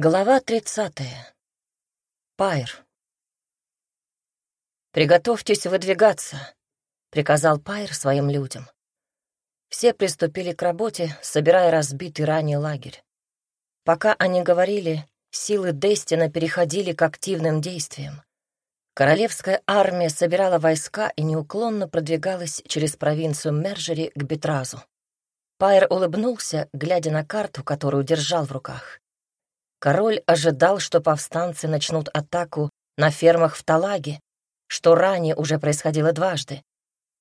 Глава тридцатая. Пайр. «Приготовьтесь выдвигаться», — приказал Пайр своим людям. Все приступили к работе, собирая разбитый ранее лагерь. Пока они говорили, силы Дестина переходили к активным действиям. Королевская армия собирала войска и неуклонно продвигалась через провинцию Мержери к Бетразу. Пайр улыбнулся, глядя на карту, которую держал в руках. Король ожидал, что повстанцы начнут атаку на фермах в Талаге, что ранее уже происходило дважды.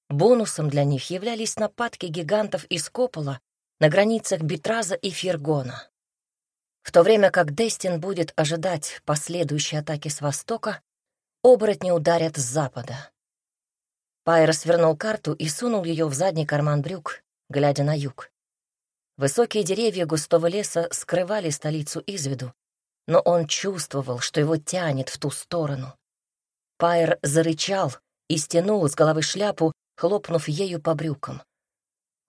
Бонусом для них являлись нападки гигантов из Копола на границах Битраза и Фергона. В то время как Дестин будет ожидать последующей атаки с востока, оборотни ударят с запада. Пайер свернул карту и сунул ее в задний карман брюк, глядя на юг. Высокие деревья густого леса скрывали столицу из виду, но он чувствовал, что его тянет в ту сторону. Пайер зарычал и стянул с головы шляпу, хлопнув ею по брюкам.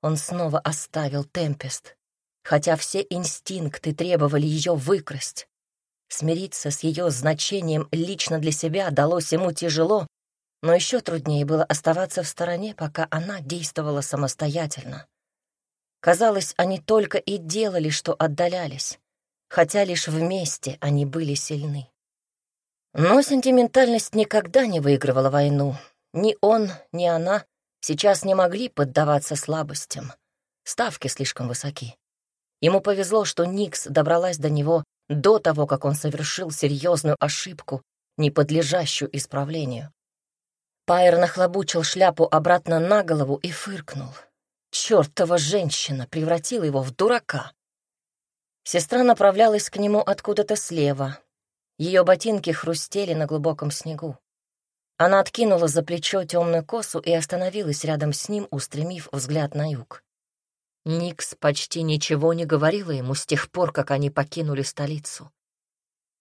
Он снова оставил Темпест, хотя все инстинкты требовали ее выкрасть. Смириться с ее значением лично для себя далось ему тяжело, но еще труднее было оставаться в стороне, пока она действовала самостоятельно. Казалось, они только и делали, что отдалялись, хотя лишь вместе они были сильны. Но сентиментальность никогда не выигрывала войну. Ни он, ни она сейчас не могли поддаваться слабостям. Ставки слишком высоки. Ему повезло, что Никс добралась до него до того, как он совершил серьезную ошибку, не подлежащую исправлению. Пайер нахлобучил шляпу обратно на голову и фыркнул. Чёртова женщина превратила его в дурака. Сестра направлялась к нему откуда-то слева. Ее ботинки хрустели на глубоком снегу. Она откинула за плечо темную косу и остановилась рядом с ним, устремив взгляд на юг. Никс почти ничего не говорила ему с тех пор, как они покинули столицу.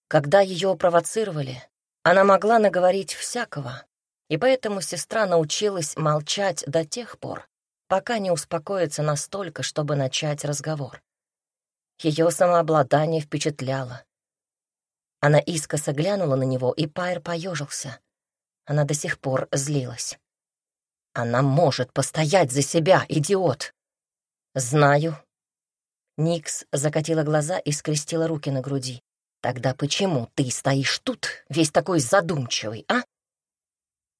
Когда ее провоцировали, она могла наговорить всякого, и поэтому сестра научилась молчать до тех пор, пока не успокоится настолько, чтобы начать разговор. Ее самообладание впечатляло. Она искоса глянула на него, и Пайр поежился. Она до сих пор злилась. «Она может постоять за себя, идиот!» «Знаю». Никс закатила глаза и скрестила руки на груди. «Тогда почему ты стоишь тут, весь такой задумчивый, а?»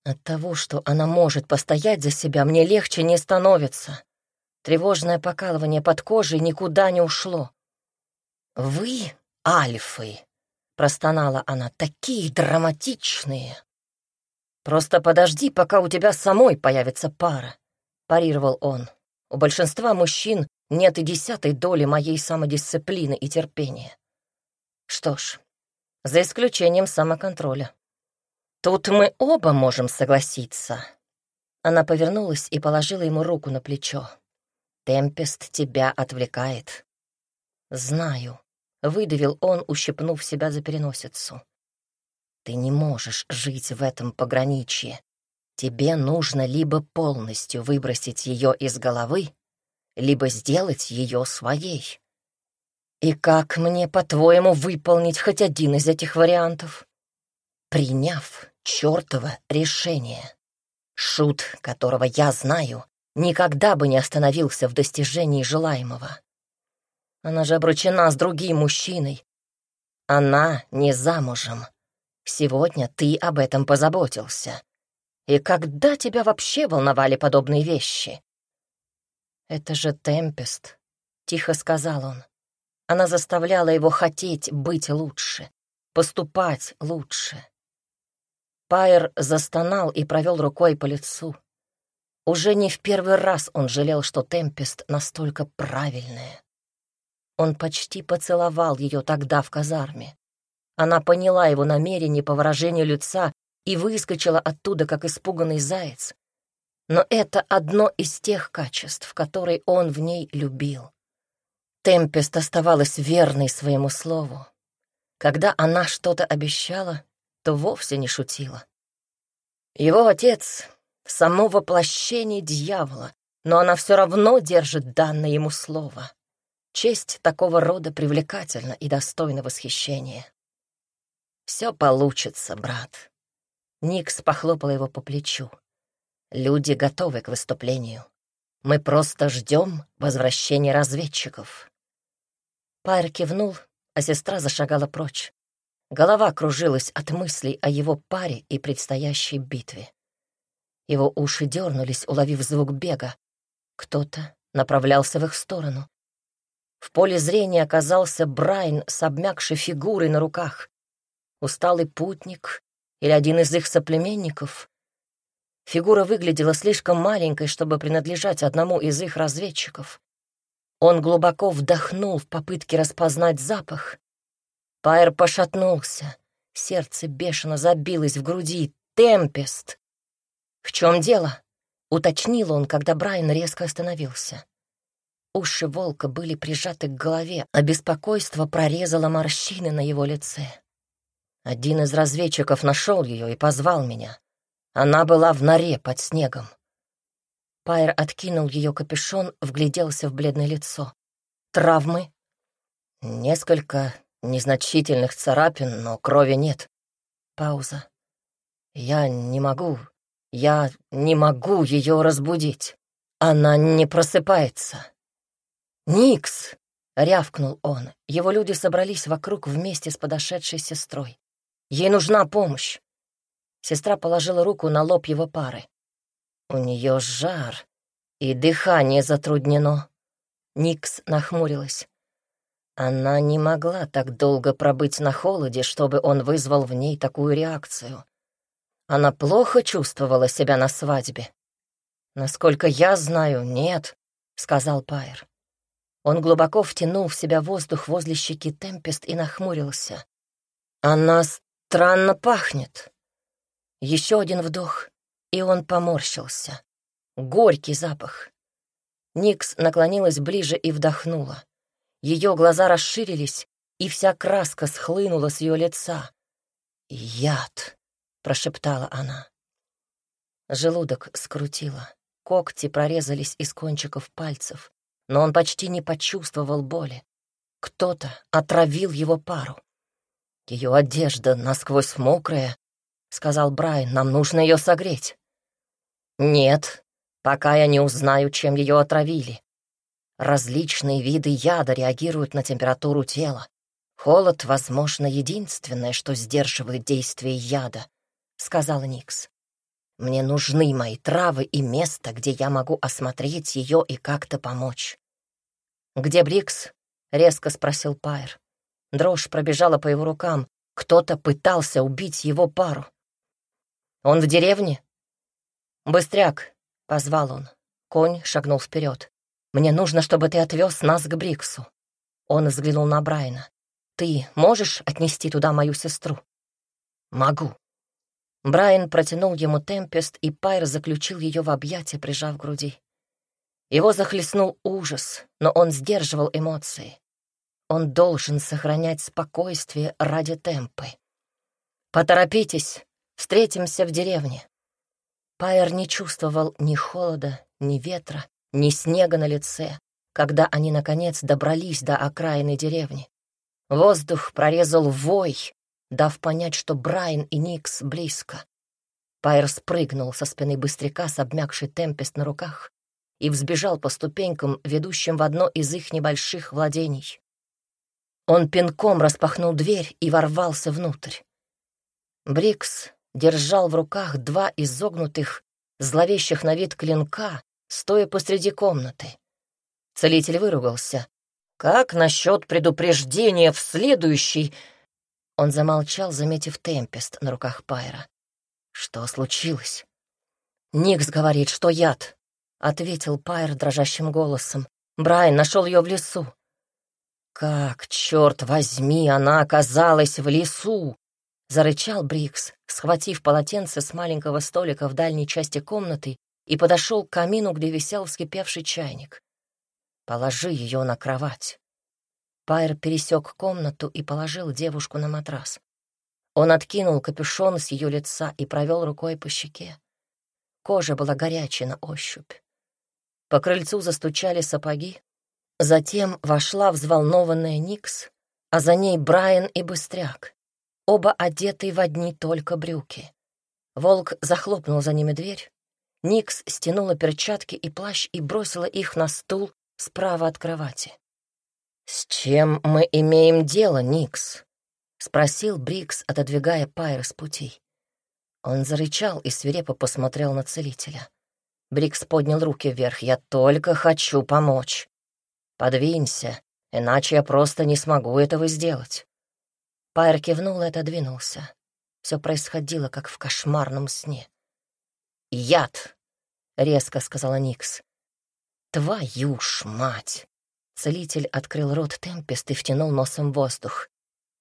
От того, что она может постоять за себя, мне легче не становится. Тревожное покалывание под кожей никуда не ушло. «Вы, альфы!» — простонала она. «Такие драматичные!» «Просто подожди, пока у тебя самой появится пара», — парировал он. «У большинства мужчин нет и десятой доли моей самодисциплины и терпения. Что ж, за исключением самоконтроля. Тут мы оба можем согласиться. Она повернулась и положила ему руку на плечо. Темпест тебя отвлекает. Знаю, выдавил он, ущипнув себя за переносицу. Ты не можешь жить в этом пограничье. Тебе нужно либо полностью выбросить ее из головы, либо сделать ее своей. И как мне, по-твоему, выполнить хоть один из этих вариантов? Приняв чертово решение. Шут, которого я знаю, никогда бы не остановился в достижении желаемого. Она же обручена с другим мужчиной. Она не замужем. Сегодня ты об этом позаботился. И когда тебя вообще волновали подобные вещи? Это же Темпест, — тихо сказал он. Она заставляла его хотеть быть лучше, поступать лучше. Пайер застонал и провел рукой по лицу. Уже не в первый раз он жалел, что Темпест настолько правильная. Он почти поцеловал ее тогда в казарме. Она поняла его намерение по выражению лица и выскочила оттуда, как испуганный заяц. Но это одно из тех качеств, которые он в ней любил. Темпест оставалась верной своему слову. Когда она что-то обещала, то вовсе не шутила. Его отец — само воплощение дьявола, но она все равно держит данное ему слово. Честь такого рода привлекательна и достойна восхищения. «Все получится, брат». Никс похлопал его по плечу. «Люди готовы к выступлению. Мы просто ждем возвращения разведчиков». Пайр кивнул, а сестра зашагала прочь. Голова кружилась от мыслей о его паре и предстоящей битве. Его уши дернулись, уловив звук бега. Кто-то направлялся в их сторону. В поле зрения оказался Брайан с обмякшей фигурой на руках. Усталый путник или один из их соплеменников. Фигура выглядела слишком маленькой, чтобы принадлежать одному из их разведчиков. Он глубоко вдохнул в попытке распознать запах Пайер пошатнулся. Сердце бешено забилось в груди. Темпест! «В чем дело?» — уточнил он, когда Брайан резко остановился. Уши волка были прижаты к голове, а беспокойство прорезало морщины на его лице. Один из разведчиков нашел ее и позвал меня. Она была в норе под снегом. Пайер откинул ее капюшон, вгляделся в бледное лицо. «Травмы?» «Несколько Незначительных царапин, но крови нет. Пауза. Я не могу, я не могу ее разбудить. Она не просыпается. «Никс!» — рявкнул он. Его люди собрались вокруг вместе с подошедшей сестрой. «Ей нужна помощь!» Сестра положила руку на лоб его пары. «У нее жар, и дыхание затруднено». Никс нахмурилась. Она не могла так долго пробыть на холоде, чтобы он вызвал в ней такую реакцию. Она плохо чувствовала себя на свадьбе. «Насколько я знаю, нет», — сказал Пайер. Он глубоко втянул в себя воздух возле щеки Темпест и нахмурился. «Она странно пахнет». Еще один вдох, и он поморщился. Горький запах. Никс наклонилась ближе и вдохнула. Ее глаза расширились, и вся краска схлынула с ее лица. «Яд!» — прошептала она. Желудок скрутило. Когти прорезались из кончиков пальцев, но он почти не почувствовал боли. Кто-то отравил его пару. Ее одежда насквозь мокрая, — сказал Брайан, — нам нужно ее согреть. Нет, пока я не узнаю, чем ее отравили. Различные виды яда реагируют на температуру тела. Холод, возможно, единственное, что сдерживает действие яда, — сказал Никс. Мне нужны мои травы и место, где я могу осмотреть ее и как-то помочь. «Где Брикс?» — резко спросил Пайер. Дрожь пробежала по его рукам. Кто-то пытался убить его пару. «Он в деревне?» «Быстряк!» — позвал он. Конь шагнул вперед. Мне нужно, чтобы ты отвез нас к Бриксу». Он взглянул на Брайана. «Ты можешь отнести туда мою сестру?» «Могу». Брайан протянул ему темпест, и Пайр заключил ее в объятия, прижав к груди. Его захлестнул ужас, но он сдерживал эмоции. Он должен сохранять спокойствие ради темпы. «Поторопитесь, встретимся в деревне». Пайер не чувствовал ни холода, ни ветра, ни снега на лице, когда они, наконец, добрались до окраины деревни. Воздух прорезал вой, дав понять, что Брайан и Никс близко. Пайер спрыгнул со спины быстряка с обмякшей темпест на руках и взбежал по ступенькам, ведущим в одно из их небольших владений. Он пинком распахнул дверь и ворвался внутрь. Брикс держал в руках два изогнутых, зловещих на вид клинка стоя посреди комнаты. Целитель выругался. «Как насчет предупреждения в следующий...» Он замолчал, заметив темпест на руках Пайра. «Что случилось?» «Никс говорит, что яд», — ответил Пайр дрожащим голосом. «Брайан нашел ее в лесу». «Как, черт возьми, она оказалась в лесу!» — зарычал Брикс, схватив полотенце с маленького столика в дальней части комнаты и подошел к камину, где висел вскипевший чайник. «Положи ее на кровать». Пайер пересек комнату и положил девушку на матрас. Он откинул капюшон с ее лица и провел рукой по щеке. Кожа была горячей на ощупь. По крыльцу застучали сапоги. Затем вошла взволнованная Никс, а за ней Брайан и Быстряк, оба одетые в одни только брюки. Волк захлопнул за ними дверь. Никс стянула перчатки и плащ и бросила их на стул справа от кровати. «С чем мы имеем дело, Никс?» — спросил Брикс, отодвигая Пайр с пути. Он зарычал и свирепо посмотрел на целителя. Брикс поднял руки вверх. «Я только хочу помочь. Подвинься, иначе я просто не смогу этого сделать». Пайр кивнул и отодвинулся. Все происходило, как в кошмарном сне. «Яд!» — резко сказала Никс. «Твою ж мать!» Целитель открыл рот Темпест и втянул носом воздух.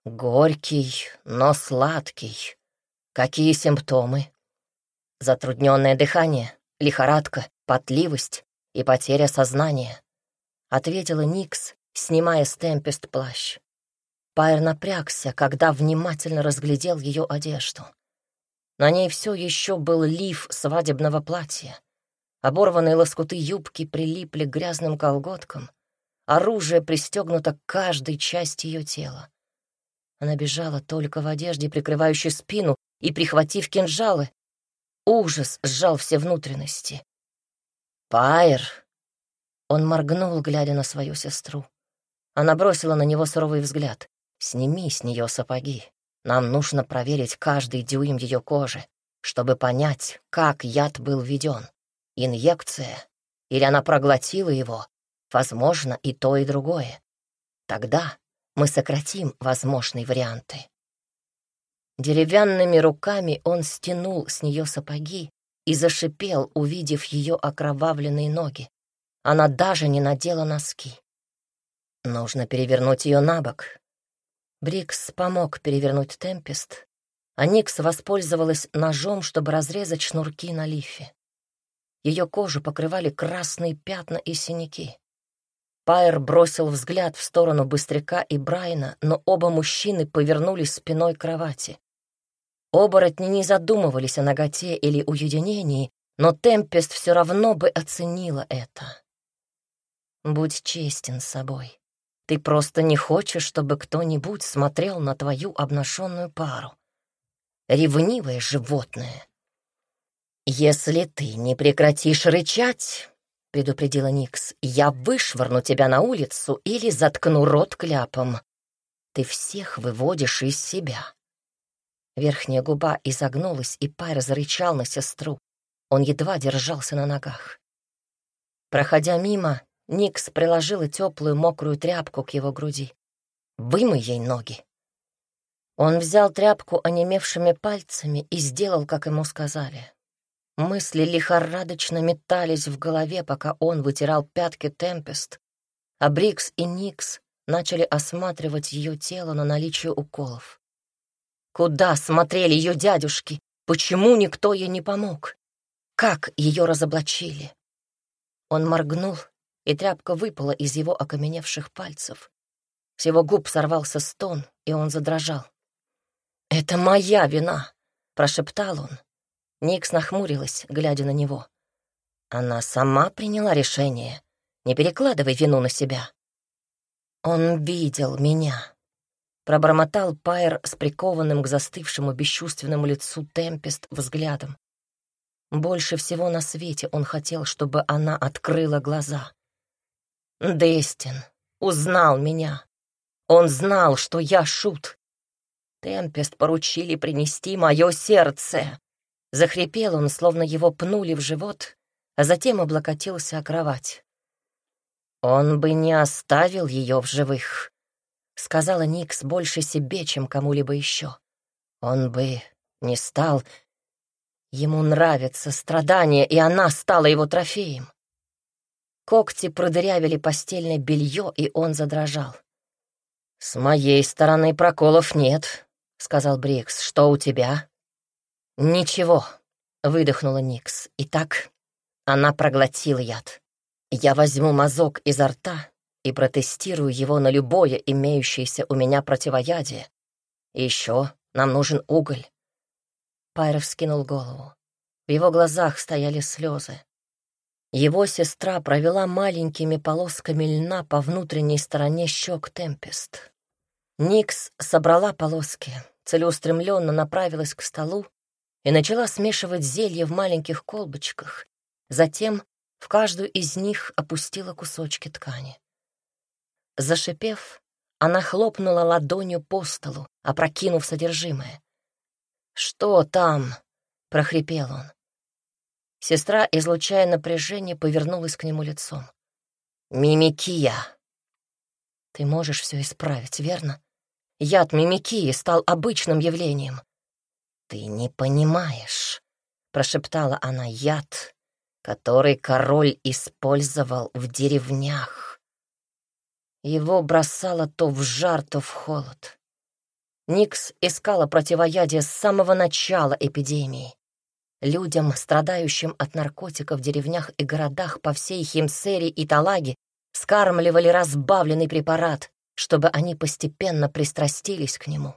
«Горький, но сладкий. Какие симптомы?» «Затрудненное дыхание, лихорадка, потливость и потеря сознания», — ответила Никс, снимая с Темпест плащ. Пайр напрягся, когда внимательно разглядел ее одежду. На ней все еще был лиф свадебного платья. Оборванные лоскуты юбки прилипли к грязным колготкам. Оружие пристегнуто к каждой части ее тела. Она бежала только в одежде, прикрывающей спину, и, прихватив кинжалы, ужас сжал все внутренности. «Пайр!» Он моргнул, глядя на свою сестру. Она бросила на него суровый взгляд. «Сними с нее сапоги. Нам нужно проверить каждый дюйм ее кожи, чтобы понять, как яд был введен. Инъекция. Или она проглотила его, Возможно, и то, и другое. Тогда мы сократим возможные варианты. Деревянными руками он стянул с нее сапоги и зашипел, увидев ее окровавленные ноги. Она даже не надела носки. Нужно перевернуть ее на бок. Брикс помог перевернуть Темпест, а Никс воспользовалась ножом, чтобы разрезать шнурки на лифе. Ее кожу покрывали красные пятна и синяки. Пайер бросил взгляд в сторону Быстряка и Брайна, но оба мужчины повернулись спиной к кровати. Оборотни не задумывались о ноготе или уединении, но Темпест все равно бы оценила это. «Будь честен с собой. Ты просто не хочешь, чтобы кто-нибудь смотрел на твою обнаженную пару. Ревнивое животное. Если ты не прекратишь рычать, предупредила Никс. «Я вышвырну тебя на улицу или заткну рот кляпом. Ты всех выводишь из себя». Верхняя губа изогнулась, и Пайр зарычал на сестру. Он едва держался на ногах. Проходя мимо, Никс приложила теплую мокрую тряпку к его груди. «Вымой ей ноги». Он взял тряпку онемевшими пальцами и сделал, как ему сказали. Мысли лихорадочно метались в голове, пока он вытирал пятки Темпест, а Брикс и Никс начали осматривать ее тело на наличие уколов. Куда смотрели ее дядюшки? Почему никто ей не помог? Как ее разоблачили? Он моргнул, и тряпка выпала из его окаменевших пальцев. С его губ сорвался стон, и он задрожал. «Это моя вина!» — прошептал он, Никс нахмурилась, глядя на него. Она сама приняла решение. Не перекладывай вину на себя. Он видел меня. Пробормотал Пайер с прикованным к застывшему бесчувственному лицу Темпест взглядом. Больше всего на свете он хотел, чтобы она открыла глаза. Дестин узнал меня. Он знал, что я шут. Темпест поручили принести мое сердце. Захрипел он, словно его пнули в живот, а затем облокотился о кровать. «Он бы не оставил ее в живых», — сказала Никс больше себе, чем кому-либо еще. «Он бы не стал...» Ему нравится страдание, и она стала его трофеем. Когти продырявили постельное белье, и он задрожал. «С моей стороны проколов нет», — сказал Брикс. «Что у тебя?» «Ничего», — выдохнула Никс. «Итак, она проглотила яд. Я возьму мазок изо рта и протестирую его на любое имеющееся у меня противоядие. Еще нам нужен уголь». Пайров скинул голову. В его глазах стояли слезы. Его сестра провела маленькими полосками льна по внутренней стороне щек Темпест. Никс собрала полоски, целеустремленно направилась к столу и начала смешивать зелье в маленьких колбочках. Затем в каждую из них опустила кусочки ткани. Зашипев, она хлопнула ладонью по столу, опрокинув содержимое. «Что там?» — прохрипел он. Сестра, излучая напряжение, повернулась к нему лицом. «Мимикия!» «Ты можешь все исправить, верно? Яд мимикии стал обычным явлением». «Ты не понимаешь», — прошептала она, — «яд, который король использовал в деревнях». Его бросало то в жар, то в холод. Никс искала противоядие с самого начала эпидемии. Людям, страдающим от наркотиков в деревнях и городах по всей Химсере и Талаге, скармливали разбавленный препарат, чтобы они постепенно пристрастились к нему.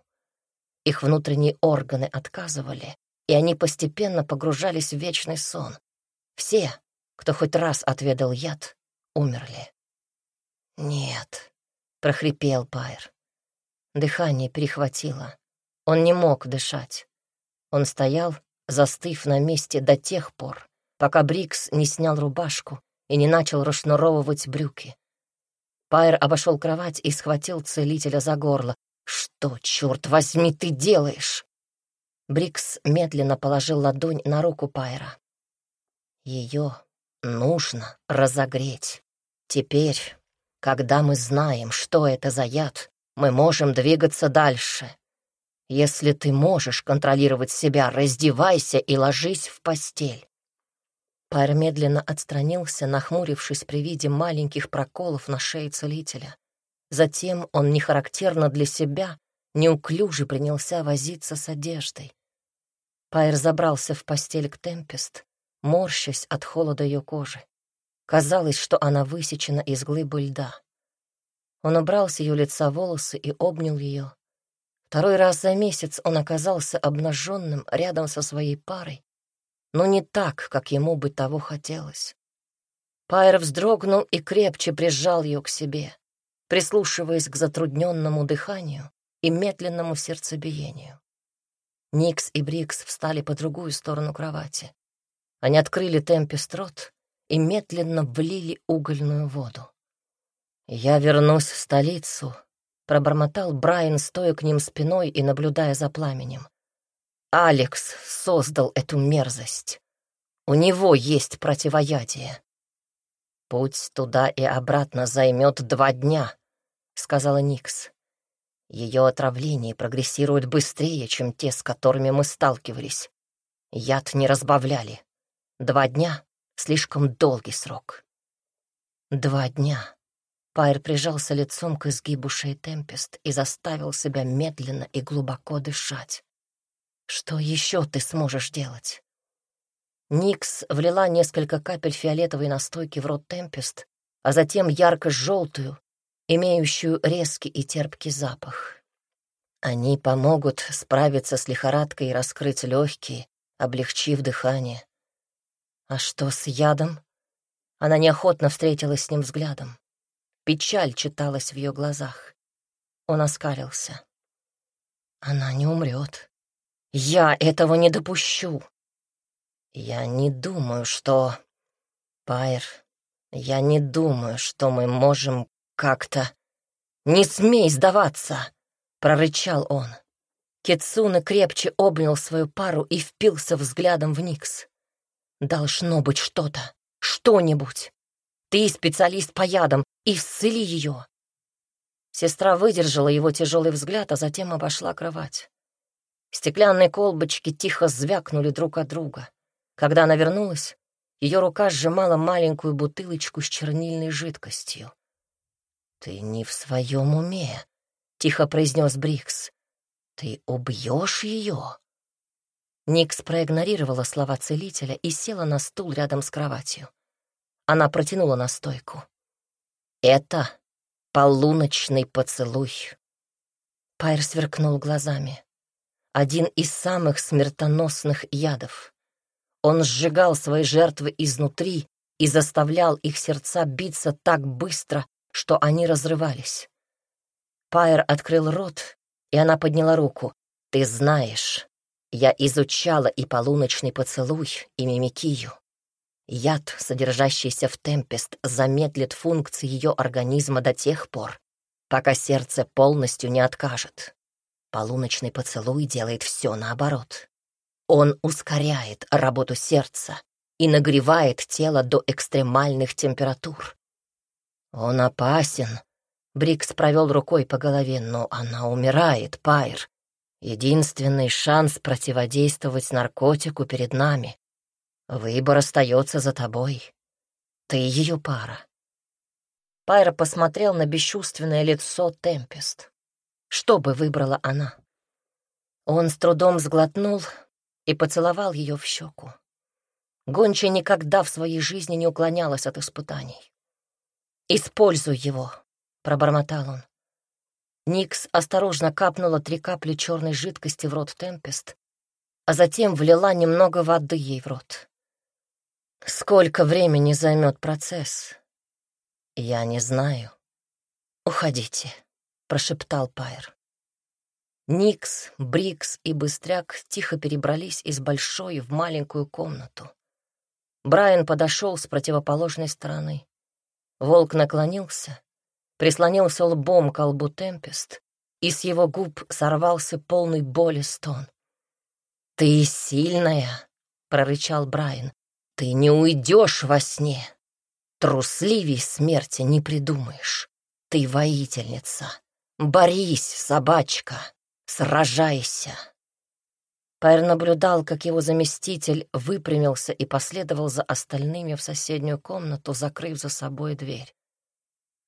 Их внутренние органы отказывали, и они постепенно погружались в вечный сон. Все, кто хоть раз отведал яд, умерли. «Нет», — прохрипел Пайр. Дыхание перехватило. Он не мог дышать. Он стоял, застыв на месте до тех пор, пока Брикс не снял рубашку и не начал расшнуровывать брюки. Пайер обошел кровать и схватил целителя за горло. «Что, черт возьми, ты делаешь?» Брикс медленно положил ладонь на руку Пайера. «Ее нужно разогреть. Теперь, когда мы знаем, что это за яд, мы можем двигаться дальше. Если ты можешь контролировать себя, раздевайся и ложись в постель. Пар медленно отстранился, нахмурившись при виде маленьких проколов на шее целителя. Затем он нехарактерно для себя неуклюже принялся возиться с одеждой. Пайр забрался в постель к Темпест, морщась от холода ее кожи. Казалось, что она высечена из глыбы льда. Он убрал с ее лица волосы и обнял ее, Второй раз за месяц он оказался обнаженным рядом со своей парой, но не так, как ему бы того хотелось. Пайер вздрогнул и крепче прижал ее к себе, прислушиваясь к затрудненному дыханию и медленному сердцебиению. Никс и Брикс встали по другую сторону кровати. Они открыли темпестрот и медленно влили угольную воду. «Я вернусь в столицу пробормотал Брайан, стоя к ним спиной и наблюдая за пламенем. Алекс создал эту мерзость. У него есть противоядие. Путь туда и обратно займет два дня, сказала Никс. Ее отравление прогрессирует быстрее, чем те, с которыми мы сталкивались. Яд не разбавляли. Два дня — слишком долгий срок. Два дня. Пайр прижался лицом к изгибу шеи Темпест и заставил себя медленно и глубоко дышать. «Что еще ты сможешь делать?» Никс влила несколько капель фиолетовой настойки в рот Темпест, а затем ярко-желтую, имеющую резкий и терпкий запах. Они помогут справиться с лихорадкой и раскрыть легкие, облегчив дыхание. А что с ядом? Она неохотно встретилась с ним взглядом. Печаль читалась в ее глазах. Он оскалился. Она не умрет. Я этого не допущу. Я не думаю, что... Пайр, я не думаю, что мы можем как-то... Не смей сдаваться! Прорычал он. Кицуна крепче обнял свою пару и впился взглядом в Никс. Должно быть что-то, что-нибудь. Ты специалист по ядам, исцели ее. Сестра выдержала его тяжелый взгляд, а затем обошла кровать. Стеклянные колбочки тихо звякнули друг от друга. Когда она вернулась, ее рука сжимала маленькую бутылочку с чернильной жидкостью. «Ты не в своем уме», — тихо произнес Брикс. «Ты убьешь ее?» Никс проигнорировала слова целителя и села на стул рядом с кроватью. Она протянула настойку. «Это полуночный поцелуй». Пайр сверкнул глазами. Один из самых смертоносных ядов. Он сжигал свои жертвы изнутри, и заставлял их сердца биться так быстро, что они разрывались. Пайер открыл рот, и она подняла руку. «Ты знаешь, я изучала и полуночный поцелуй, и мимикию. Яд, содержащийся в темпест, замедлит функции ее организма до тех пор, пока сердце полностью не откажет. Полуночный поцелуй делает все наоборот. Он ускоряет работу сердца и нагревает тело до экстремальных температур. Он опасен. Брикс провел рукой по голове, но она умирает, Пайр. Единственный шанс противодействовать наркотику перед нами. Выбор остается за тобой. Ты ее пара. Пайра посмотрел на бесчувственное лицо Темпест. Что бы выбрала она? Он с трудом сглотнул и поцеловал ее в щеку. Гонча никогда в своей жизни не уклонялась от испытаний. «Используй его», — пробормотал он. Никс осторожно капнула три капли черной жидкости в рот Темпест, а затем влила немного воды ей в рот. «Сколько времени займет процесс?» «Я не знаю». «Уходите», — прошептал Пайер. Никс, Брикс и Быстряк тихо перебрались из большой в маленькую комнату. Брайан подошел с противоположной стороны. Волк наклонился, прислонился лбом к лбу Темпест, и с его губ сорвался полный боли стон. «Ты сильная!» — прорычал Брайан. «Ты не уйдешь во сне! Трусливей смерти не придумаешь! Ты воительница! Борись, собачка!» Сражайся!» Пайр наблюдал, как его заместитель выпрямился и последовал за остальными в соседнюю комнату, закрыв за собой дверь.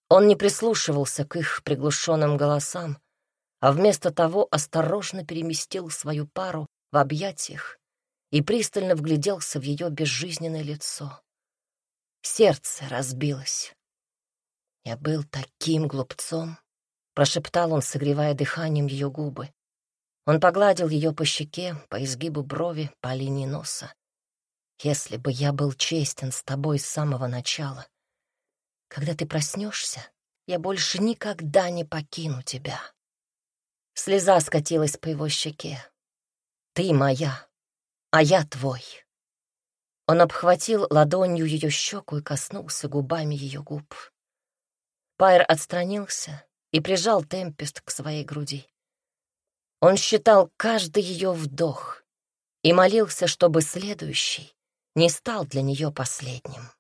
Он не прислушивался к их приглушенным голосам, а вместо того осторожно переместил свою пару в объятиях и пристально вгляделся в ее безжизненное лицо. Сердце разбилось. Я был таким глупцом, — прошептал он, согревая дыханием ее губы. Он погладил ее по щеке, по изгибу брови, по линии носа. «Если бы я был честен с тобой с самого начала, когда ты проснешься, я больше никогда не покину тебя». Слеза скатилась по его щеке. «Ты моя, а я твой». Он обхватил ладонью ее щеку и коснулся губами ее губ. Пайр отстранился, и прижал Темпест к своей груди. Он считал каждый ее вдох и молился, чтобы следующий не стал для нее последним.